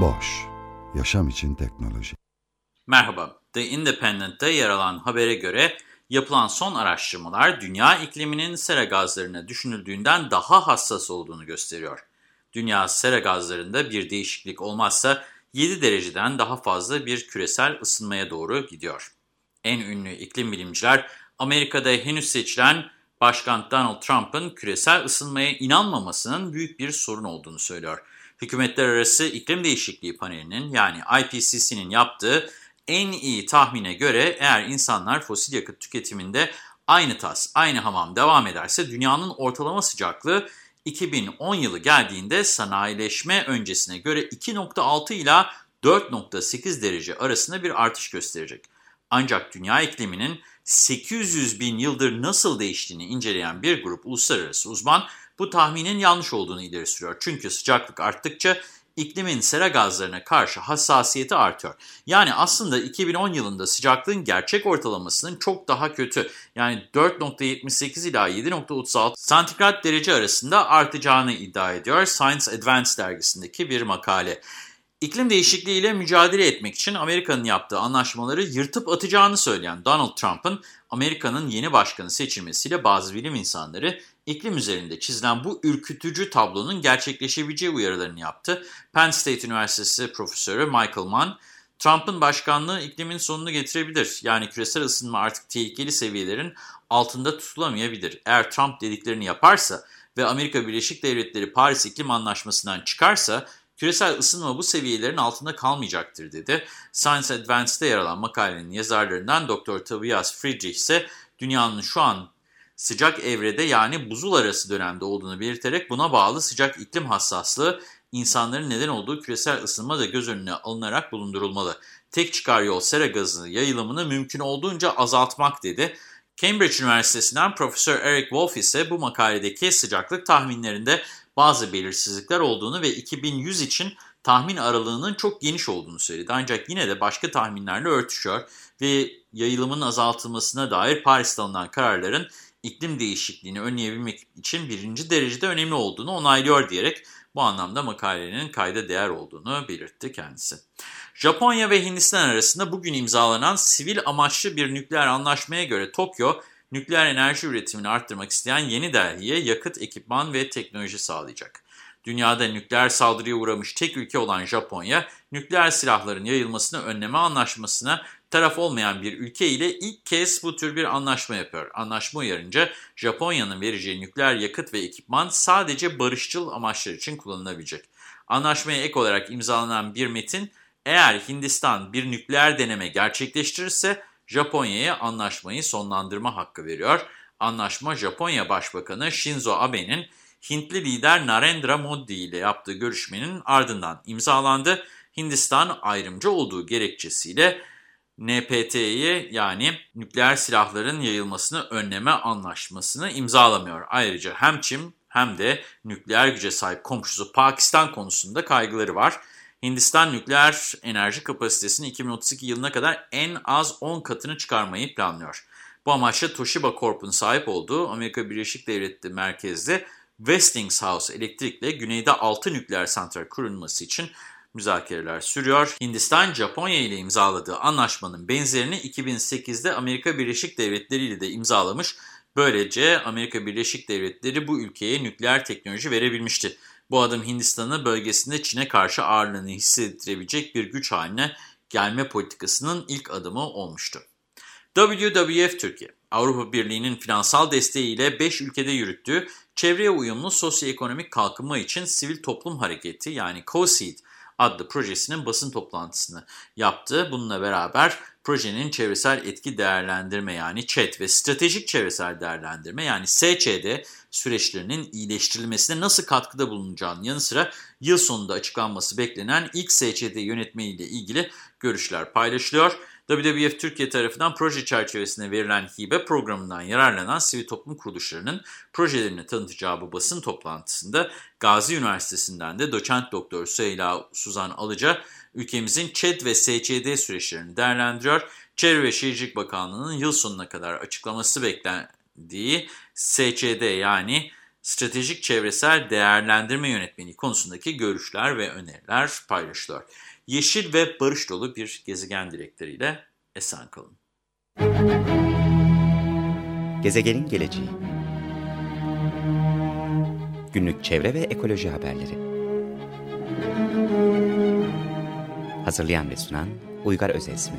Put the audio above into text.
Boş, yaşam için teknoloji. Merhaba, The Independent'te yer alan habere göre yapılan son araştırmalar dünya ikliminin sera gazlarına düşünüldüğünden daha hassas olduğunu gösteriyor. Dünya sera gazlarında bir değişiklik olmazsa 7 dereceden daha fazla bir küresel ısınmaya doğru gidiyor. En ünlü iklim bilimciler Amerika'da henüz seçilen Başkan Donald Trump'ın küresel ısınmaya inanmamasının büyük bir sorun olduğunu söylüyor. Hükümetler Arası İklim Değişikliği Paneli'nin yani IPCC'nin yaptığı en iyi tahmine göre eğer insanlar fosil yakıt tüketiminde aynı tas, aynı hamam devam ederse dünyanın ortalama sıcaklığı 2010 yılı geldiğinde sanayileşme öncesine göre 2.6 ila 4.8 derece arasında bir artış gösterecek. Ancak dünya ikliminin 800 bin yıldır nasıl değiştiğini inceleyen bir grup uluslararası uzman bu tahminin yanlış olduğunu ileri sürüyor. Çünkü sıcaklık arttıkça iklimin sera gazlarına karşı hassasiyeti artıyor. Yani aslında 2010 yılında sıcaklığın gerçek ortalamasının çok daha kötü yani 4.78 ila 7.36 santigrat derece arasında artacağını iddia ediyor Science Advance dergisindeki bir makale. İklim değişikliğiyle mücadele etmek için Amerika'nın yaptığı anlaşmaları yırtıp atacağını söyleyen Donald Trump'ın Amerika'nın yeni başkanı seçilmesiyle bazı bilim insanları iklim üzerinde çizilen bu ürkütücü tablonun gerçekleşebileceği uyarılarını yaptı. Penn State Üniversitesi Profesörü Michael Mann, Trump'ın başkanlığı iklimin sonunu getirebilir. Yani küresel ısınma artık tehlikeli seviyelerin altında tutulamayabilir. Eğer Trump dediklerini yaparsa ve Amerika Birleşik Devletleri Paris İklim Anlaşması'ndan çıkarsa küresel ısınma bu seviyelerin altında kalmayacaktır dedi. Science Advance'de yer alan makalenin yazarlarından Dr. Tobias Friedrich ise dünyanın şu an sıcak evrede yani buzul arası dönemde olduğunu belirterek buna bağlı sıcak iklim hassaslığı insanların neden olduğu küresel ısınma da göz önüne alınarak bulundurulmalı. Tek çıkar yol sera gazı yayılımını mümkün olduğunca azaltmak dedi. Cambridge Üniversitesi'nden Profesör Eric Wolf ise bu makaledeki sıcaklık tahminlerinde bazı belirsizlikler olduğunu ve 2100 için tahmin aralığının çok geniş olduğunu söyledi. Ancak yine de başka tahminlerle örtüşüyor ve yayılımın azaltılmasına dair Paris'te alınan kararların iklim değişikliğini önleyebilmek için birinci derecede önemli olduğunu onaylıyor diyerek bu anlamda makalenin kayda değer olduğunu belirtti kendisi. Japonya ve Hindistan arasında bugün imzalanan sivil amaçlı bir nükleer anlaşmaya göre Tokyo, nükleer enerji üretimini arttırmak isteyen Yeni Delhi'ye yakıt, ekipman ve teknoloji sağlayacak. Dünyada nükleer saldırıya uğramış tek ülke olan Japonya, nükleer silahların yayılmasını önleme anlaşmasına taraf olmayan bir ülke ile ilk kez bu tür bir anlaşma yapıyor. Anlaşma uyarınca Japonya'nın vereceği nükleer yakıt ve ekipman sadece barışçıl amaçlar için kullanılabilecek. Anlaşmaya ek olarak imzalanan bir metin, eğer Hindistan bir nükleer deneme gerçekleştirirse Japonya'ya anlaşmayı sonlandırma hakkı veriyor. Anlaşma Japonya Başbakanı Shinzo Abe'nin Hintli lider Narendra Modi ile yaptığı görüşmenin ardından imzalandı. Hindistan ayrımcı olduğu gerekçesiyle NPT'yi yani nükleer silahların yayılmasını önleme anlaşmasını imzalamıyor. Ayrıca hem Çin hem de nükleer güce sahip komşusu Pakistan konusunda kaygıları var. Hindistan nükleer enerji kapasitesini 2032 yılına kadar en az 10 katını çıkarmayı planlıyor. Bu amaçla Toshiba Corp'un sahip olduğu Amerika Birleşik Devletleri merkezli Westinghouse Elektrik'le güneyde 6 nükleer santral kurulması için müzakereler sürüyor. Hindistan, Japonya ile imzaladığı anlaşmanın benzerini 2008'de Amerika Birleşik Devletleri ile de imzalamış. Böylece Amerika Birleşik Devletleri bu ülkeye nükleer teknoloji verebilmişti. Bu adım Hindistan'ı bölgesinde Çin'e karşı ağırlığını hissettirebilecek bir güç haline gelme politikasının ilk adımı olmuştu. WWF Türkiye, Avrupa Birliği'nin finansal desteğiyle 5 ülkede yürüttüğü çevreye uyumlu sosyoekonomik kalkınma için sivil toplum hareketi yani COSEED adlı projesinin basın toplantısını yaptı. Bununla beraber projenin çevresel etki değerlendirme yani ÇED ve stratejik çevresel değerlendirme yani SÇD süreçlerinin iyileştirilmesine nasıl katkıda bulunacağının yanı sıra yıl sonunda açıklanması beklenen ilk SÇD yönetmeliği ile ilgili görüşler paylaşılıyor. WWF Türkiye tarafından proje çerçevesinde verilen hibe programından yararlanan sivil toplum kuruluşlarının projelerini tanıtacağı bu basın toplantısında Gazi Üniversitesi'nden de doçent doktor Süheyla Suzan Alıca ülkemizin ÇED ve SCD süreçlerini değerlendiriyor. Çevre ve Şehircilik Bakanlığı'nın yıl sonuna kadar açıklaması beklendiği SCD yani Stratejik Çevresel Değerlendirme Yönetmeliği konusundaki görüşler ve öneriler paylaşılıyor. Yeşil ve barış dolu bir gezegen dilekleriyle esen kalın. Gezegenin geleceği Günlük çevre ve ekoloji haberleri Hazırlayan ve sunan Uygar Özesmi